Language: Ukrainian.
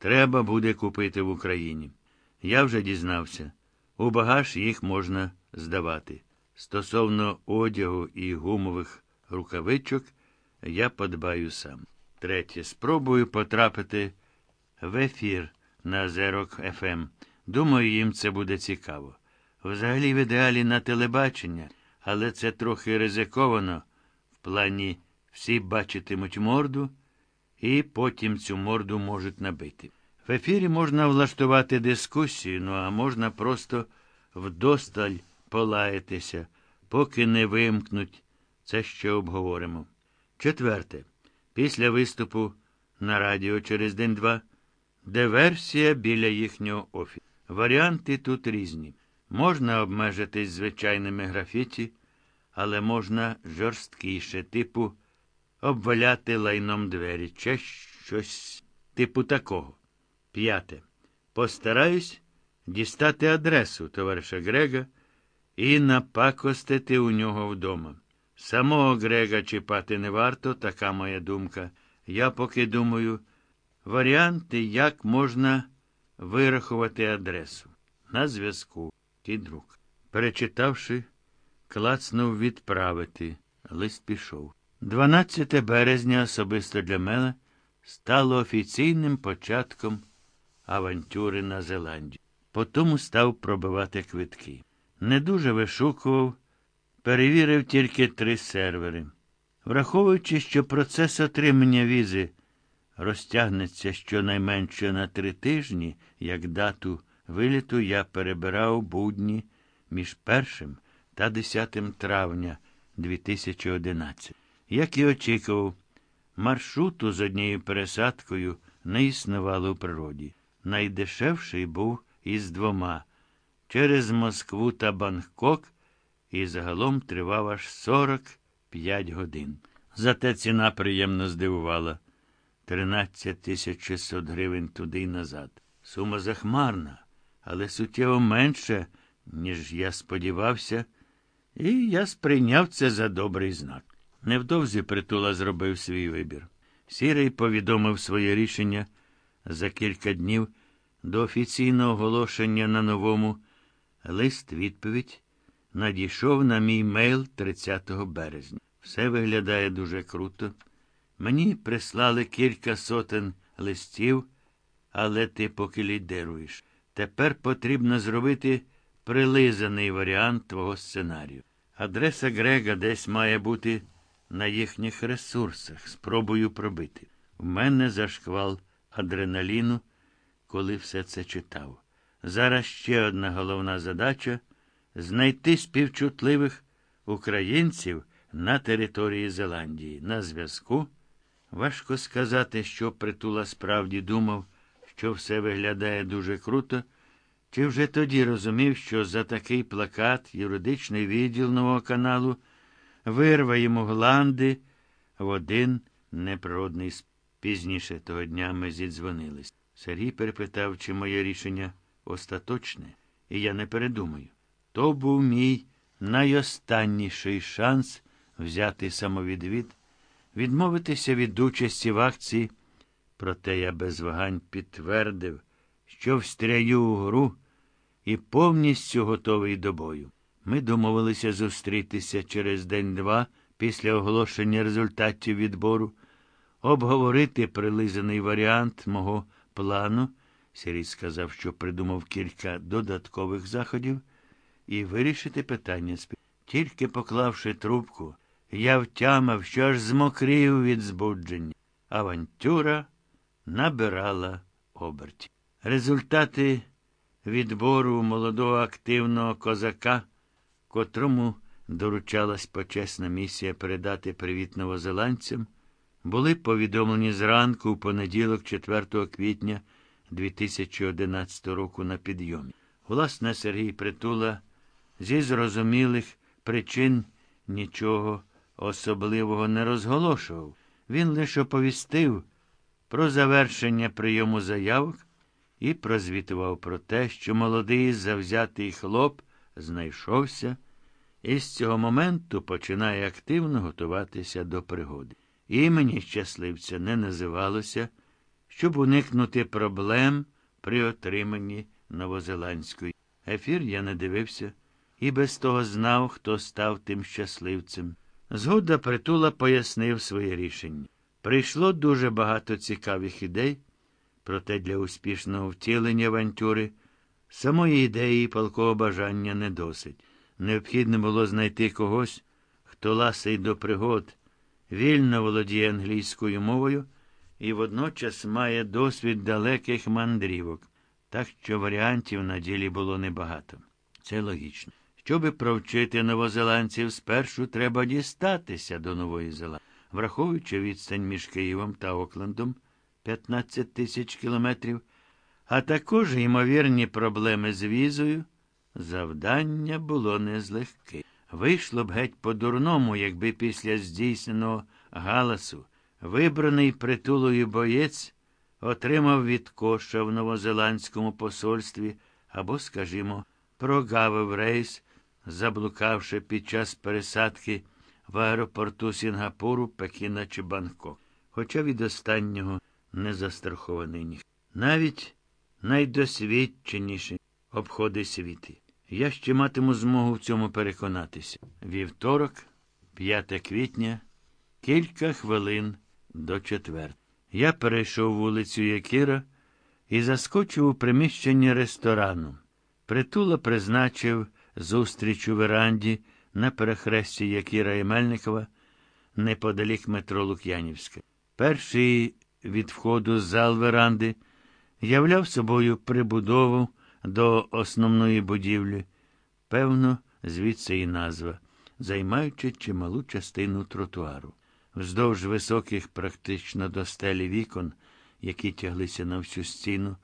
треба буде купити в Україні. Я вже дізнався. У багаж їх можна здавати. Стосовно одягу і гумових рукавичок, я подбаю сам. Третє. Спробую потрапити в ефір на Зерок ФМ. Думаю, їм це буде цікаво. Взагалі, в ідеалі на телебачення, але це трохи ризиковано. В плані всі бачитимуть морду, і потім цю морду можуть набити. В ефірі можна влаштувати дискусію, ну а можна просто вдосталь полаятися, поки не вимкнуть. Це ще обговоримо. Четверте. Після виступу на радіо через день-два диверсія біля їхнього офісу. Варіанти тут різні. Можна обмежитись звичайними графіті, але можна жорсткіше, типу обваляти лайном двері чи щось типу такого. П'яте. Постараюсь дістати адресу товариша Грега і напакостити у нього вдома. Самого Грега чіпати не варто, така моя думка. Я поки думаю, варіанти, як можна вирахувати адресу. На зв'язку. Кіт друг. Перечитавши, клацнув відправити. Лист пішов. 12 березня особисто для мене стало офіційним початком авантюри на Зеландії. Потому став пробивати квитки. Не дуже вишукував, перевірив тільки три сервери. Враховуючи, що процес отримання візи розтягнеться щонайменше на три тижні, як дату виліту я перебирав будні між першим та 10 травня 2011. Як і очікував, маршруту з однією пересадкою не існувало у природі. Найдешевший був із двома через Москву та Бангкок, і загалом тривав аж 45 годин. Зате ціна приємно здивувала 13 тисяч 600 гривень туди й назад. Сума захмарна, але суттєво менша, ніж я сподівався, і я сприйняв це за добрий знак. Невдовзі притула зробив свій вибір. Сірий повідомив своє рішення за кілька днів до офіційного оголошення на новому лист відповідь надійшов на мій мейл 30 березня. Все виглядає дуже круто. Мені прислали кілька сотень листів, але ти поки лідеруєш. Тепер потрібно зробити прилизаний варіант твого сценарію. Адреса Грега десь має бути на їхніх ресурсах. Спробую пробити. У мене зашквал адреналіну, коли все це читав. Зараз ще одна головна задача знайти співчутливих українців на території Зеландії. На зв'язку. Важко сказати, що притула справді думав, що все виглядає дуже круто, чи вже тоді розумів, що за такий плакат юридичний відділ нового каналу вирве йому гланди в один неприродний Пізніше того дня ми зідзвонились. Сергій перепитав, чи моє рішення остаточне, і я не передумаю. То був мій найостанніший шанс взяти самовідвід, відмовитися від участі в акції, проте я без вагань підтвердив, що встряю у гру і повністю готовий до бою. Ми домовилися зустрітися через день-два після оголошення результатів відбору, обговорити прилизаний варіант мого плану. Сергій сказав, що придумав кілька додаткових заходів, і вирішити питання спів. Тільки поклавши трубку, я втямив, що аж змокрів від збудження. Авантюра набирала оберті. Результати відбору молодого активного козака, котрому доручалась почесна місія передати привіт новозеландцям, були повідомлені зранку у понеділок, 4 квітня 2011 року на підйомі. Власне, Сергій Притула зі зрозумілих причин нічого особливого не розголошував. Він лише оповістив про завершення прийому заявок і прозвітував про те, що молодий завзятий хлоп знайшовся і з цього моменту починає активно готуватися до пригоди. Імені щасливця не називалося щоб уникнути проблем при отриманні Новозеландської. Ефір я не дивився і без того знав, хто став тим щасливцем. Згода притула пояснив своє рішення. Прийшло дуже багато цікавих ідей, проте для успішного втілення авантюри самої ідеї палкого бажання не досить. Необхідно було знайти когось, хто ласий до пригод, вільно володіє англійською мовою і водночас має досвід далеких мандрівок, так що варіантів на ділі було небагато. Це логічно. Щоби провчити новозеландців, спершу треба дістатися до Нової Зеландії. Враховуючи відстань між Києвом та Оклендом 15 тисяч кілометрів, а також ймовірні проблеми з візою, завдання було не з легких. Вийшло б геть по-дурному, якби після здійсненого галасу вибраний притулою боєць отримав від коша в новозеландському посольстві або, скажімо, прогавив рейс, заблукавши під час пересадки в аеропорту Сінгапуру, Пекіна чи Бангкок. Хоча від останнього не застрахований ніхто. Навіть найдосвідченіші обходи світи. Я ще матиму змогу в цьому переконатися. Вівторок, 5 квітня, кілька хвилин до четвер. Я перейшов вулицю Якіра і заскочив у приміщення ресторану. Притула призначив зустріч у веранді на перехресті Якіра і Мельникова неподалік метро Лук'янівське. Перший від входу зал веранди являв собою прибудову до основної будівлі, певно, звідси і назва, займаючи чималу частину тротуару. Вздовж високих, практично до стелі вікон, які тяглися на всю стіну,